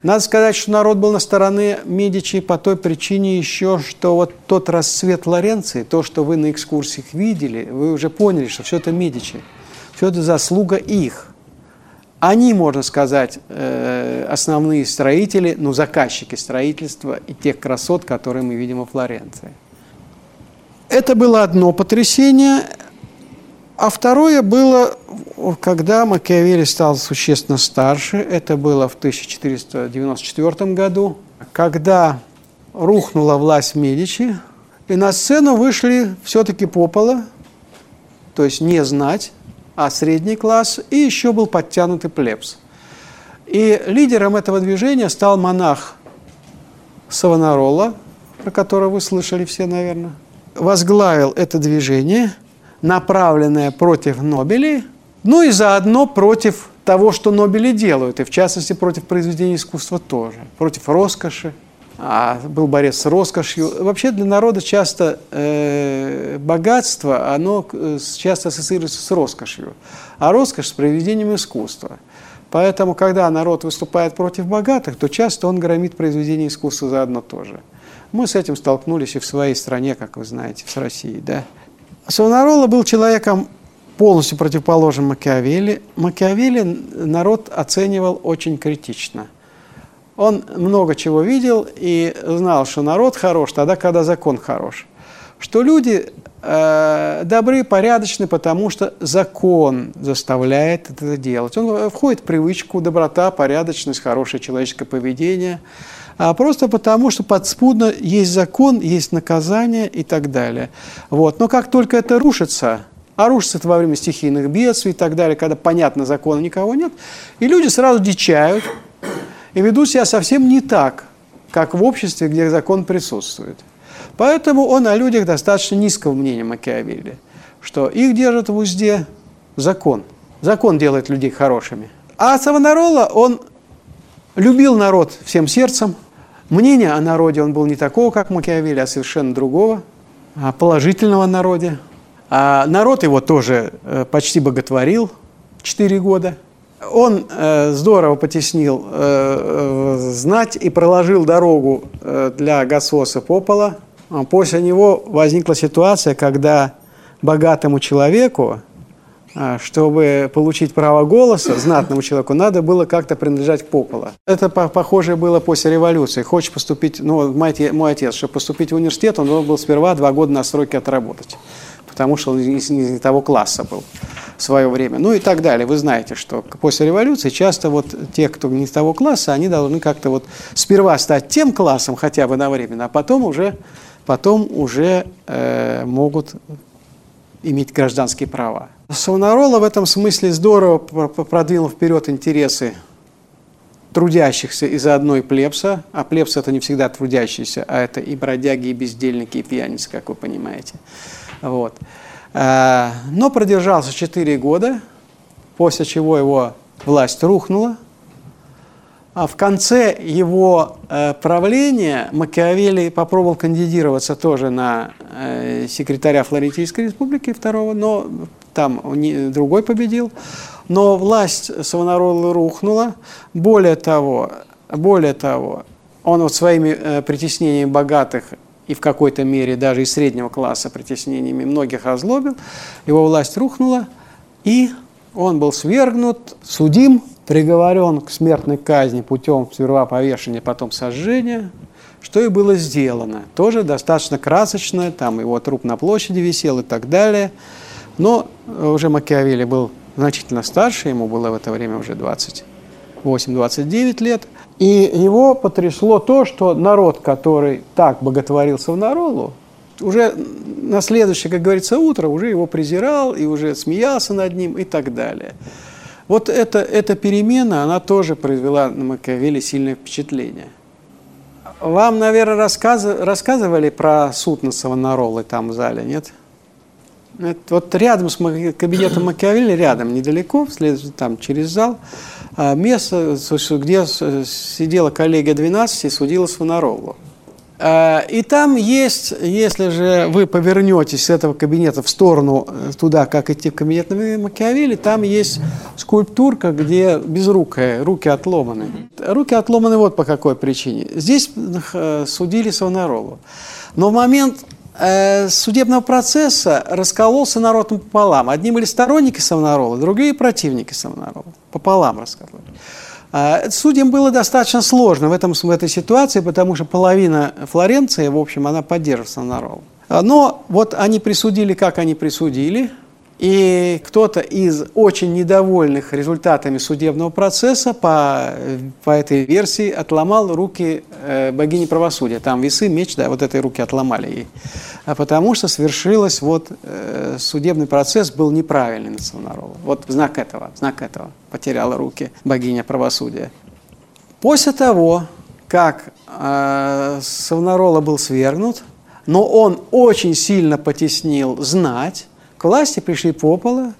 Надо сказать, что народ был на стороне Медичи по той причине еще, что вот тот расцвет Флоренции, то, что вы на экскурсиях видели, вы уже поняли, что все это Медичи, все это заслуга их. Они, можно сказать, э, основные строители, ну, заказчики строительства и тех красот, которые мы видим во Флоренции. Это было одно потрясение. А второе было, когда Макиавелли стал существенно старше. Это было в 1494 году, когда рухнула власть Медичи, и на сцену вышли все-таки попола, то есть не знать, а средний класс, и еще был подтянутый плебс. И лидером этого движения стал монах Савонарола, про которого вы слышали все, наверное. Возглавил это движение, направленное против Нобелей, ну и заодно против того, что Нобели делают, и в частности против произведений искусства тоже, против роскоши, а был борец с роскошью. Вообще для народа часто э, богатство, оно э, часто ассоциируется с роскошью, а роскошь с произведением искусства. Поэтому, когда народ выступает против богатых, то часто он громит произведения искусства заодно тоже. Мы с этим столкнулись и в своей стране, как вы знаете, в России. Да? Савонарола был человеком полностью противоположным Макиавелли. Макиавелли народ оценивал очень критично – он много чего видел и знал, что народ хорош тогда, когда закон хорош. Что люди э, добры, порядочны, потому что закон заставляет это делать. Он входит в привычку доброта, порядочность, хорошее человеческое поведение, а просто потому, что подспудно есть закон, есть наказание и так далее. Вот. Но как только это рушится, а рушится это во время стихийных бедствий и так далее, когда, понятно, закона никого нет, и люди сразу дичают, и ведут себя совсем не так, как в обществе, где закон присутствует. Поэтому он о людях достаточно низкого мнения Макиавелли, что их держит в узде закон. Закон делает людей хорошими. А Савонарола, он любил народ всем сердцем. Мнение о народе он был не такого, как Макиавелли, а совершенно другого, а положительного народе. А народ его тоже э, почти боготворил 4 года – он э, здорово потеснил э, знать и проложил дорогу для Гасоса Попола. А после него возникла ситуация, когда богатому человеку, чтобы получить право голоса, знатному человеку, надо было как-то принадлежать к Попола. Это похоже было после революции. Хочешь поступить, ну, мой, отец, чтобы поступить в университет, он должен был сперва два года на сроки отработать, потому что он не, не того класса был в свое время, ну и так далее. Вы знаете, что после революции часто вот те, кто не из того класса, они должны как-то вот сперва стать тем классом хотя бы на время, а потом уже, потом уже э, могут иметь гражданские права. Савонарола в этом смысле здорово продвинул вперед интересы трудящихся из одной плебса, а плебс это не всегда трудящиеся, а это и бродяги, и бездельники, и пьяницы, как вы понимаете. Вот. Э, но продержался 4 года, после чего его власть рухнула. А в конце его э, правления Макиавелли попробовал кандидироваться тоже на э, секретаря Флорентийской республики второго, но там другой победил. Но власть Савонарола рухнула. Более того, более того, он вот своими притеснениями богатых и в какой-то мере даже и среднего класса притеснениями многих озлобил, его власть рухнула, и он был свергнут, судим, приговорен к смертной казни путем сперва повешения, потом сожжения, что и было сделано. Тоже достаточно красочно, там его труп на площади висел и так далее. Но уже Макиавелли был значительно старше, ему было в это время уже 28-29 лет – и его потрясло то, что народ, который так боготворил Савнаролу, уже на следующее, как говорится, утро уже его презирал и уже смеялся над ним и так далее. Вот это, эта перемена, она тоже произвела на Макиавелли сильное впечатление. Вам, наверное, рассказ, рассказывали про суд над Савонаролой там в зале, нет? Это вот рядом с кабинетом Макиавелли, рядом, недалеко, там через зал, место, где сидела коллегия 12 и судила Свонаролу. Э, и там есть, если же вы повернетесь с этого кабинета в сторону э, туда, как идти в кабинет Макиавелли, там есть скульптурка, где безрукая, руки отломаны. Руки отломаны вот по какой причине. Здесь э, судили Савонаролу. Но в момент судебного процесса раскололся народ пополам. Одни были сторонники Савонарола, другие противники Савонарола. Пополам раскололись. А, судьям было достаточно сложно в, этом, в этой ситуации, потому что половина Флоренции, в общем, она поддерживала Савонаролу. А, но вот они присудили, как они присудили, и кто-то из очень недовольных результатами судебного процесса по, по этой версии отломал руки э, богини правосудия. Там весы, меч, да, вот этой руки отломали ей. А потому что свершилось, вот э, судебный процесс был неправильный на Савонаролу. Вот знак этого, знак этого. Потеряла руки богиня правосудия. После того, как э, Савонарола был свергнут, но он очень сильно потеснил знать, к власти пришли Попола,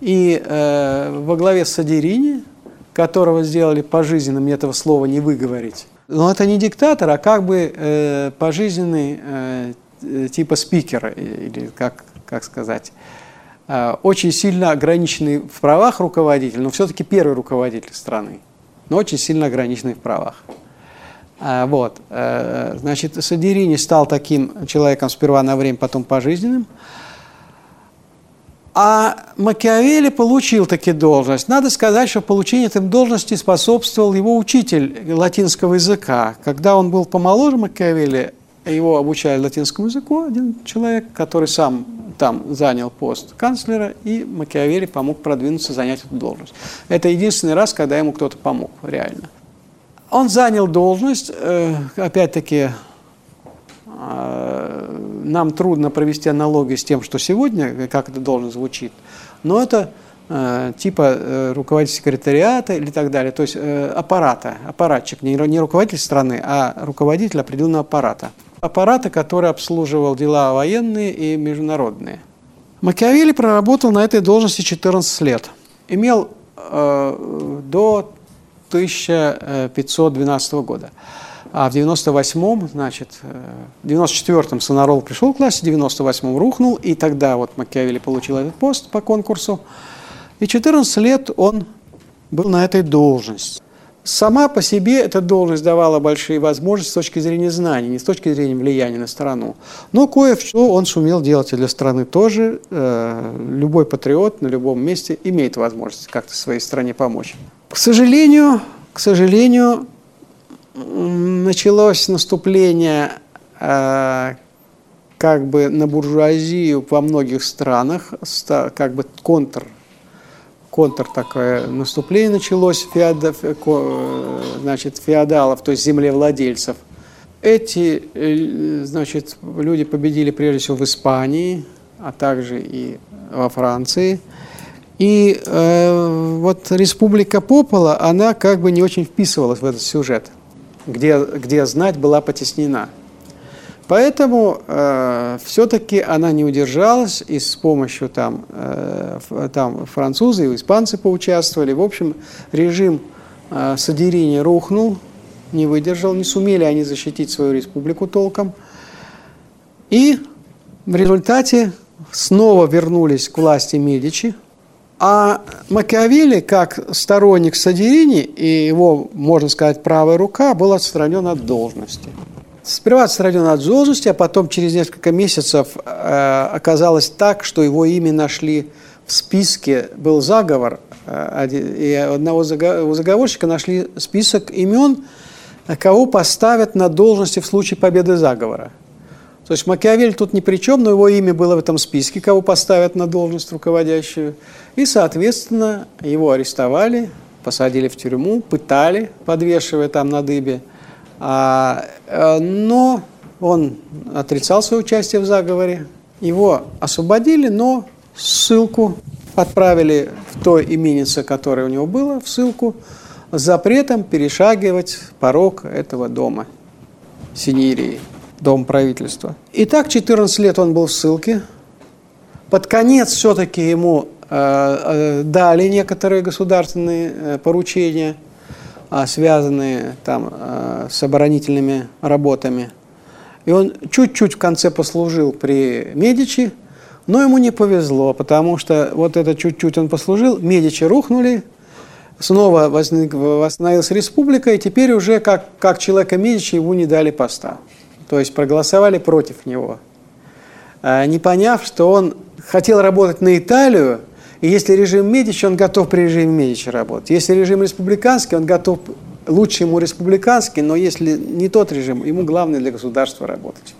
и э, во главе с Садирини, которого сделали пожизненным, мне этого слова не выговорить. Но это не диктатор, а как бы э, пожизненный э, типа спикера, или как, как сказать, э, очень сильно ограниченный в правах руководитель, но все-таки первый руководитель страны, но очень сильно ограниченный в правах. А, вот. Э, значит, Садирини стал таким человеком сперва на время, потом пожизненным. А Макиавелли получил таки должность. Надо сказать, что получение этой должности способствовал его учитель латинского языка. Когда он был помоложе Макиавелли, его обучали латинскому языку один человек, который сам там занял пост канцлера, и Макиавелли помог продвинуться, занять эту должность. Это единственный раз, когда ему кто-то помог, реально. Он занял должность, э, опять-таки, нам трудно провести аналогию с тем, что сегодня, как это должно звучит, но это э, типа э, руководитель секретариата или так далее, то есть э, аппарата, аппаратчик, не, руководитель страны, а руководитель определенного аппарата. Аппарата, который обслуживал дела военные и международные. Макиавелли проработал на этой должности 14 лет. Имел э, до 1512 года. А в 98-м, значит, э, в 94-м Сонарол пришел к власти, в 98-м рухнул, и тогда вот Макиавелли получил этот пост по конкурсу. И 14 лет он был на этой должности. Сама по себе эта должность давала большие возможности с точки зрения знаний, не с точки зрения влияния на страну. Но кое-что он сумел делать и для страны тоже. Э, любой патриот на любом месте имеет возможность как-то своей стране помочь. К сожалению, к сожалению, началось наступление э, как бы на буржуазию во многих странах, как бы контр, контр такое наступление началось феодов, э, значит, феодалов, то есть землевладельцев. Эти э, значит, люди победили прежде всего в Испании, а также и во Франции. И э, вот республика Попола, она как бы не очень вписывалась в этот сюжет где, где знать была потеснена. Поэтому э, все-таки она не удержалась, и с помощью там, э, там французы и испанцы поучаствовали. В общем, режим э, Садирини рухнул, не выдержал, не сумели они защитить свою республику толком. И в результате снова вернулись к власти Медичи – а Макиавелли, как сторонник Садирини и его, можно сказать, правая рука, был отстранен от должности. Сперва отстранен от должности, а потом через несколько месяцев э, оказалось так, что его имя нашли в списке, был заговор, э, и одного заговорщика нашли список имен, кого поставят на должности в случае победы заговора. То есть Макиавелли тут ни при чем, но его имя было в этом списке, кого поставят на должность руководящую. И, соответственно, его арестовали, посадили в тюрьму, пытали, подвешивая там на дыбе. А, э, но он отрицал свое участие в заговоре. Его освободили, но ссылку отправили в то именице, которое у него было, в ссылку с запретом перешагивать порог этого дома Синерии. Дом правительства. И так 14 лет он был в ссылке. Под конец все-таки ему э, э, дали некоторые государственные э, поручения, э, связанные там, э, с оборонительными работами. И он чуть-чуть в конце послужил при Медичи, но ему не повезло, потому что вот это чуть-чуть он послужил, Медичи рухнули, снова возник, восстановилась республика, и теперь уже как, как человека Медичи ему не дали поста. То есть проголосовали против него. А, не поняв, что он хотел работать на Италию, и если режим Медичи, он готов при режиме Медичи работать. Если режим республиканский, он готов, лучше ему республиканский, но если не тот режим, ему главное для государства работать.